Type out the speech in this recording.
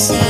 say